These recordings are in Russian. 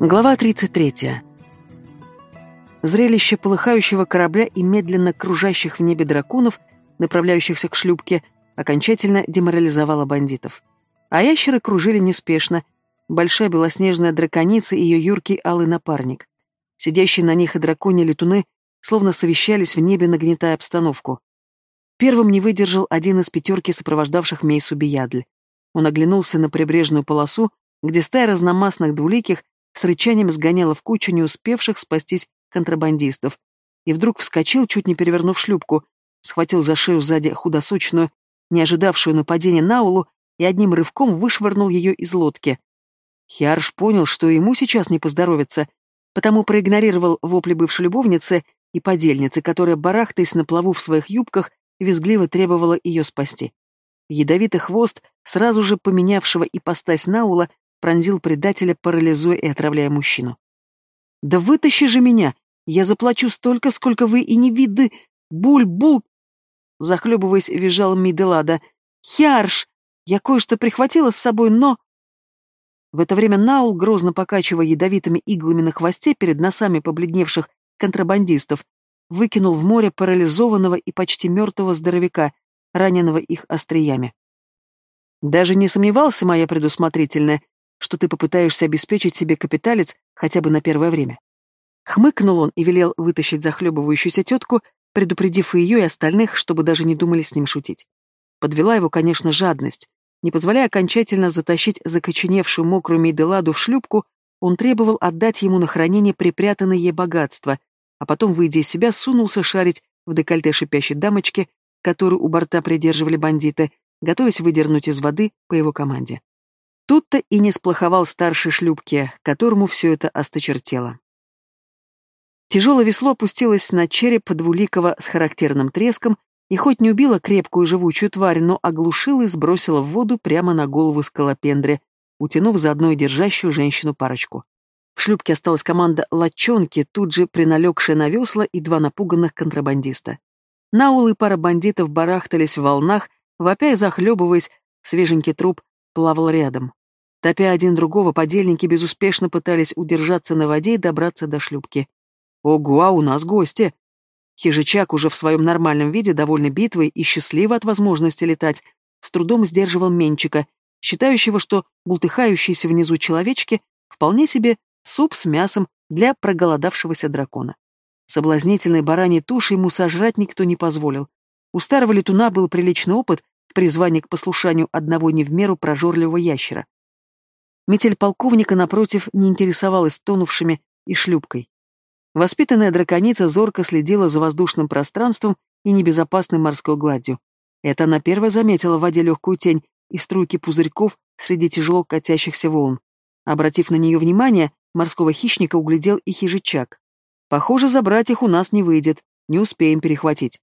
Глава 33. Зрелище полыхающего корабля и медленно кружащих в небе драконов, направляющихся к шлюпке, окончательно деморализовало бандитов. А ящеры кружили неспешно. Большая белоснежная драконица и ее юркий алый напарник. Сидящие на них и драконьи летуны словно совещались в небе, нагнетая обстановку. Первым не выдержал один из пятерки сопровождавших Мейсу Биядль. Он оглянулся на прибрежную полосу, где стая разномастных двуликих с рычанием сгоняла в кучу не успевших спастись контрабандистов, и вдруг вскочил, чуть не перевернув шлюпку, схватил за шею сзади худосочную, не ожидавшую нападения Наулу, и одним рывком вышвырнул ее из лодки. Хиарш понял, что ему сейчас не поздоровится, потому проигнорировал вопли бывшей любовницы и подельницы, которая, барахтаясь на плаву в своих юбках, визгливо требовала ее спасти. Ядовитый хвост, сразу же поменявшего ипостась Наула, пронзил предателя, парализуя и отравляя мужчину. «Да вытащи же меня! Я заплачу столько, сколько вы и не виды! Буль-бул!» Захлебываясь, визжал Миделада. «Хярш! Я кое-что прихватила с собой, но...» В это время Наул, грозно покачивая ядовитыми иглами на хвосте перед носами побледневших контрабандистов, выкинул в море парализованного и почти мертвого здоровяка, раненого их остриями. Даже не сомневался, моя предусмотрительная, что ты попытаешься обеспечить себе капиталец хотя бы на первое время. Хмыкнул он и велел вытащить захлебывающуюся тетку, предупредив и ее, и остальных, чтобы даже не думали с ним шутить. Подвела его, конечно, жадность. Не позволяя окончательно затащить закоченевшую мокрую Мейделаду в шлюпку, он требовал отдать ему на хранение припрятанное ей богатство, а потом, выйдя из себя, сунулся шарить в декольте шипящей дамочки, которую у борта придерживали бандиты, готовясь выдернуть из воды по его команде. Тут-то и не сплоховал старший шлюпки, которому все это осточертело. Тяжелое весло опустилось на череп двуликого с характерным треском и хоть не убило крепкую живучую тварь, но оглушило и сбросило в воду прямо на голову скалопендре, утянув заодно и держащую женщину парочку. В шлюпке осталась команда лочонки, тут же приналегшая на весла и два напуганных контрабандиста. Наул и пара бандитов барахтались в волнах, вопя и захлебываясь, свеженький труп плавал рядом. Топя один другого, подельники безуспешно пытались удержаться на воде и добраться до шлюпки. «Ого, а у нас гости!» Хижичак, уже в своем нормальном виде, довольный битвой и счастливо от возможности летать, с трудом сдерживал Менчика, считающего, что бултыхающиеся внизу человечки вполне себе суп с мясом для проголодавшегося дракона. Соблазнительной бараньей туши ему сожрать никто не позволил. У старого летуна был приличный опыт призвание к послушанию одного не в меру прожорливого ящера. Метель полковника, напротив, не интересовалась тонувшими и шлюпкой. Воспитанная драконица зорко следила за воздушным пространством и небезопасной морской гладью. Это она первая заметила в воде легкую тень и струйки пузырьков среди тяжело катящихся волн. Обратив на нее внимание, морского хищника углядел и хижичак. Похоже, забрать их у нас не выйдет, не успеем перехватить.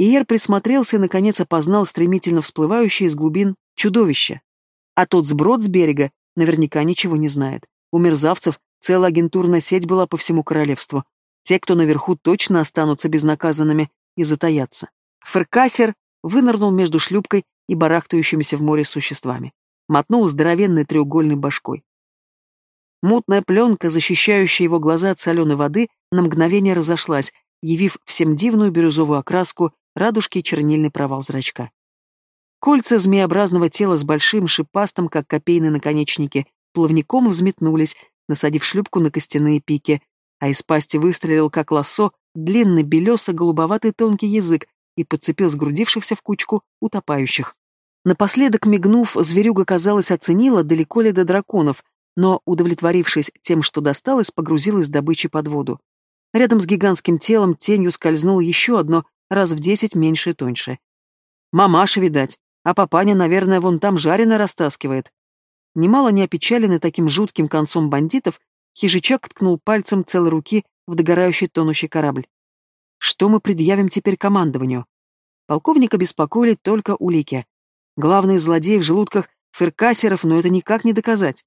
Иер присмотрелся и, наконец, опознал стремительно всплывающее из глубин чудовище. А тот сброд с берега наверняка ничего не знает. У мерзавцев целая агентурная сеть была по всему королевству. Те, кто наверху, точно останутся безнаказанными и затаятся. Феркасер вынырнул между шлюпкой и барахтающимися в море существами. Мотнул здоровенной треугольной башкой. Мутная пленка, защищающая его глаза от соленой воды, на мгновение разошлась, явив всем дивную бирюзовую окраску радужки и чернильный провал зрачка. Кольца змеобразного тела с большим шипастым, как копейные наконечники, плавником взметнулись, насадив шлюпку на костяные пики, а из пасти выстрелил, как лассо, длинный белесо-голубоватый тонкий язык и подцепил сгрудившихся в кучку утопающих. Напоследок мигнув, зверюга, казалось, оценила, далеко ли до драконов, но, удовлетворившись тем, что досталось, погрузилась добычей под воду. Рядом с гигантским телом тенью скользнуло еще одно, раз в десять меньше и тоньше. Мамаша, видать, а папаня, наверное, вон там жареное растаскивает. Немало не опечаленный таким жутким концом бандитов, хижичак ткнул пальцем целой руки в догорающий тонущий корабль. Что мы предъявим теперь командованию? Полковника беспокоили только улики. Главные злодеи в желудках феркасеров, но это никак не доказать.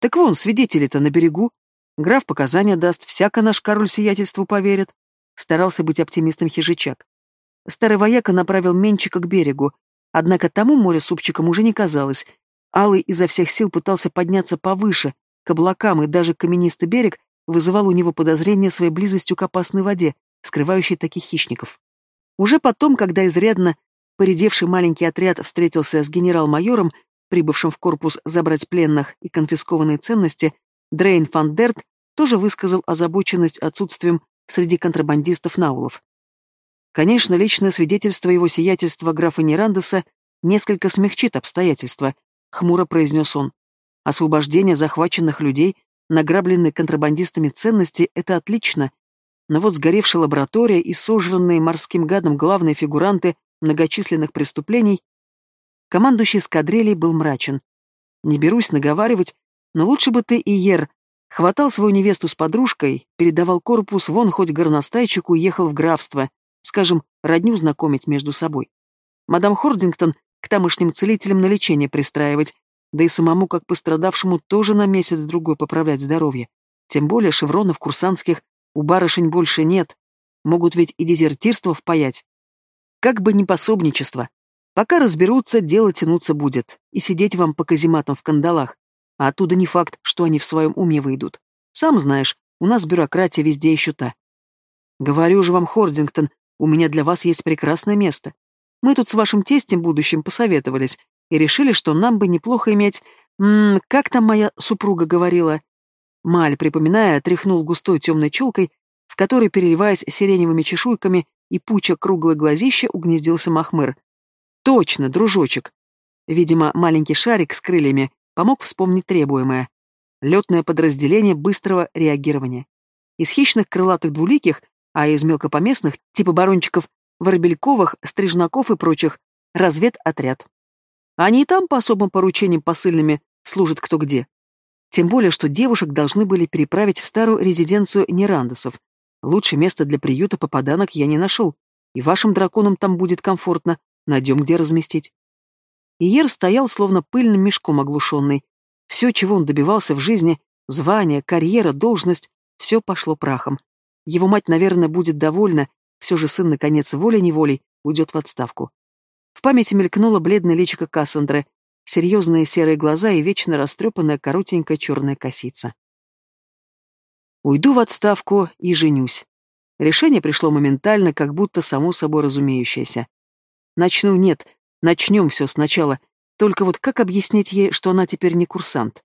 Так вон, свидетели-то на берегу, Граф показания даст, всяко наш король сиятельству поверит. Старался быть оптимистом хижичак. Старый вояка направил Менчика к берегу, однако тому море супчиком уже не казалось. Алый изо всех сил пытался подняться повыше, к облакам, и даже каменистый берег вызывал у него подозрение своей близостью к опасной воде, скрывающей таких хищников. Уже потом, когда изрядно поредевший маленький отряд встретился с генерал-майором, прибывшим в корпус забрать пленных и конфискованные ценности, Дрейн фан Дерт тоже высказал озабоченность отсутствием среди контрабандистов наулов. Конечно, личное свидетельство его сиятельства графа Нерандеса несколько смягчит обстоятельства, хмуро произнес он. Освобождение захваченных людей, награбленные контрабандистами ценности — это отлично. Но вот сгоревшая лаборатория и сожранные морским гадом главные фигуранты многочисленных преступлений, командующий эскадрильей был мрачен. Не берусь наговаривать, но лучше бы ты, Иер, хватал свою невесту с подружкой, передавал корпус вон хоть горностайчику ехал в графство, скажем, родню знакомить между собой. Мадам Хордингтон к тамошним целителям на лечение пристраивать, да и самому, как пострадавшему, тоже на месяц-другой поправлять здоровье. Тем более шевронов курсантских у барышень больше нет. Могут ведь и дезертирство впаять. Как бы не пособничество. Пока разберутся, дело тянуться будет, и сидеть вам по казематам в кандалах. А оттуда не факт, что они в своем уме выйдут. Сам знаешь, у нас бюрократия везде еще та. Говорю же вам, Хордингтон, у меня для вас есть прекрасное место. Мы тут с вашим тестем будущим посоветовались и решили, что нам бы неплохо иметь... М -м, как там моя супруга говорила? Маль, припоминая, тряхнул густой темной челкой, в которой, переливаясь сиреневыми чешуйками и пуча круглое глазище, угнездился Махмыр. Точно, дружочек. Видимо, маленький шарик с крыльями помог вспомнить требуемое. Летное подразделение быстрого реагирования. Из хищных крылатых двуликих а из мелкопоместных, типа барончиков, Воробельковых, Стрижнаков и прочих, разведотряд. Они и там по особым поручениям посыльными служат кто где. Тем более, что девушек должны были переправить в старую резиденцию Нерандесов. Лучше места для приюта попаданок я не нашел, и вашим драконам там будет комфортно, найдем где разместить. Иер стоял словно пыльным мешком оглушенный. Все, чего он добивался в жизни, звание, карьера, должность, все пошло прахом. Его мать, наверное, будет довольна, все же сын, наконец, волей-неволей уйдет в отставку. В памяти мелькнула бледное личико Кассандры, серьезные серые глаза и вечно растрепанная коротенькая черная косица. Уйду в отставку и женюсь. Решение пришло моментально, как будто само собой разумеющееся. Начну, нет, начнем все сначала. Только вот как объяснить ей, что она теперь не курсант?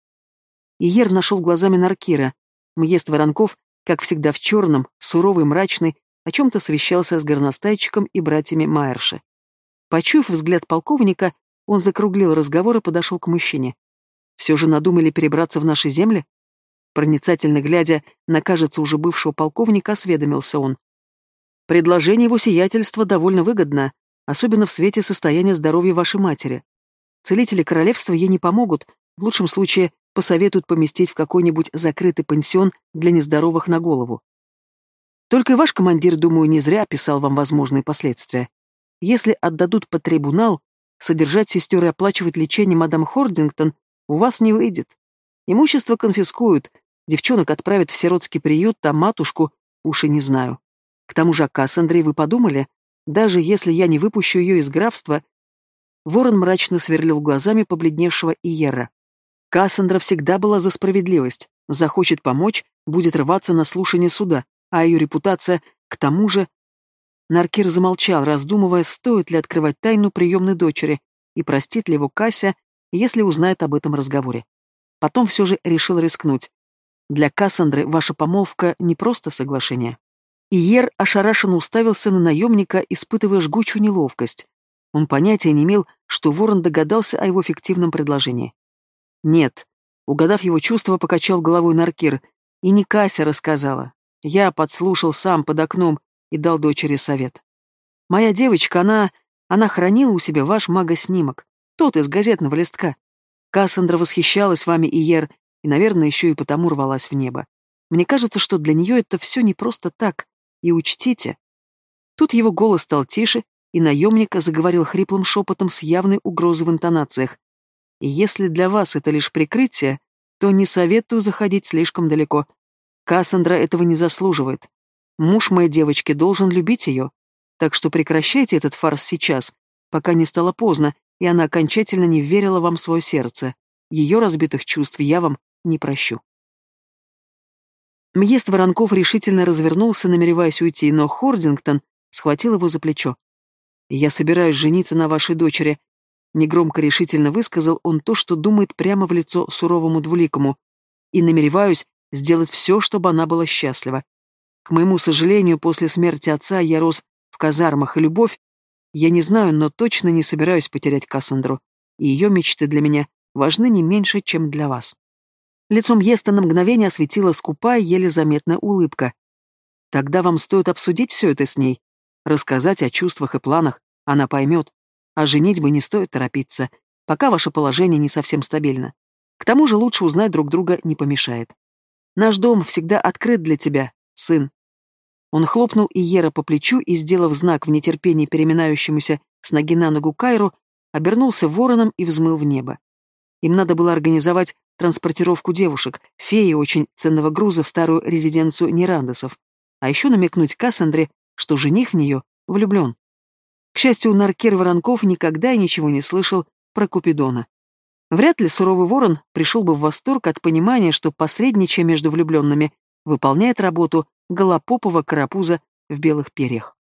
Иер нашел глазами Наркира. Мьест Воронков как всегда в черном, суровый, мрачный, о чем-то совещался с горностайчиком и братьями Майерши. Почуяв взгляд полковника, он закруглил разговор и подошел к мужчине. «Все же надумали перебраться в наши земли?» Проницательно глядя на, кажется, уже бывшего полковника, осведомился он. «Предложение его сиятельства довольно выгодно, особенно в свете состояния здоровья вашей матери. Целители королевства ей не помогут, в лучшем случае посоветуют поместить в какой-нибудь закрытый пансион для нездоровых на голову. Только и ваш командир, думаю, не зря описал вам возможные последствия. Если отдадут под трибунал, содержать сестер и оплачивать лечение мадам Хордингтон у вас не выйдет. Имущество конфискуют, девчонок отправят в сиротский приют, там матушку, уж и не знаю. К тому же о Кассандре вы подумали? Даже если я не выпущу ее из графства... Ворон мрачно сверлил глазами побледневшего Иера. Кассандра всегда была за справедливость. Захочет помочь, будет рваться на слушание суда, а ее репутация, к тому же... Наркир замолчал, раздумывая, стоит ли открывать тайну приемной дочери и простит ли его Кася, если узнает об этом разговоре. Потом все же решил рискнуть. Для Кассандры ваша помолвка не просто соглашение. Иер ошарашенно уставился на наемника, испытывая жгучую неловкость. Он понятия не имел, что Ворон догадался о его фиктивном предложении. Нет. Угадав его чувства, покачал головой Наркир. И не Кася рассказала. Я подслушал сам под окном и дал дочери совет. Моя девочка, она... Она хранила у себя ваш магоснимок. Тот из газетного листка. Кассандра восхищалась вами, Иер, и, наверное, еще и потому рвалась в небо. Мне кажется, что для нее это все не просто так. И учтите. Тут его голос стал тише, и наемник заговорил хриплым шепотом с явной угрозой в интонациях. Если для вас это лишь прикрытие, то не советую заходить слишком далеко. Кассандра этого не заслуживает. Муж моей девочки должен любить ее. Так что прекращайте этот фарс сейчас, пока не стало поздно, и она окончательно не верила вам в свое сердце. Ее разбитых чувств я вам не прощу. Мьест Воронков решительно развернулся, намереваясь уйти, но Хордингтон схватил его за плечо. «Я собираюсь жениться на вашей дочери», — негромко решительно высказал он то, что думает прямо в лицо суровому двуликому, «и намереваюсь сделать все, чтобы она была счастлива. К моему сожалению, после смерти отца я рос в казармах, и любовь, я не знаю, но точно не собираюсь потерять Кассандру, и ее мечты для меня важны не меньше, чем для вас». Лицом Еста на мгновение осветила скупая, еле заметная улыбка. «Тогда вам стоит обсудить все это с ней. Рассказать о чувствах и планах. Она поймет. А женитьбы не стоит торопиться, пока ваше положение не совсем стабильно. К тому же лучше узнать друг друга не помешает. Наш дом всегда открыт для тебя, сын». Он хлопнул Иера по плечу и, сделав знак в нетерпении переминающемуся с ноги на ногу Кайру, обернулся вороном и взмыл в небо. Им надо было организовать транспортировку девушек, феи очень ценного груза в старую резиденцию Нерандесов, а еще намекнуть Кассандре, что жених в нее влюблен. К счастью, Наркер Воронков никогда ничего не слышал про Купидона. Вряд ли суровый ворон пришел бы в восторг от понимания, что посредничая между влюбленными выполняет работу голопопого карапуза в белых перьях.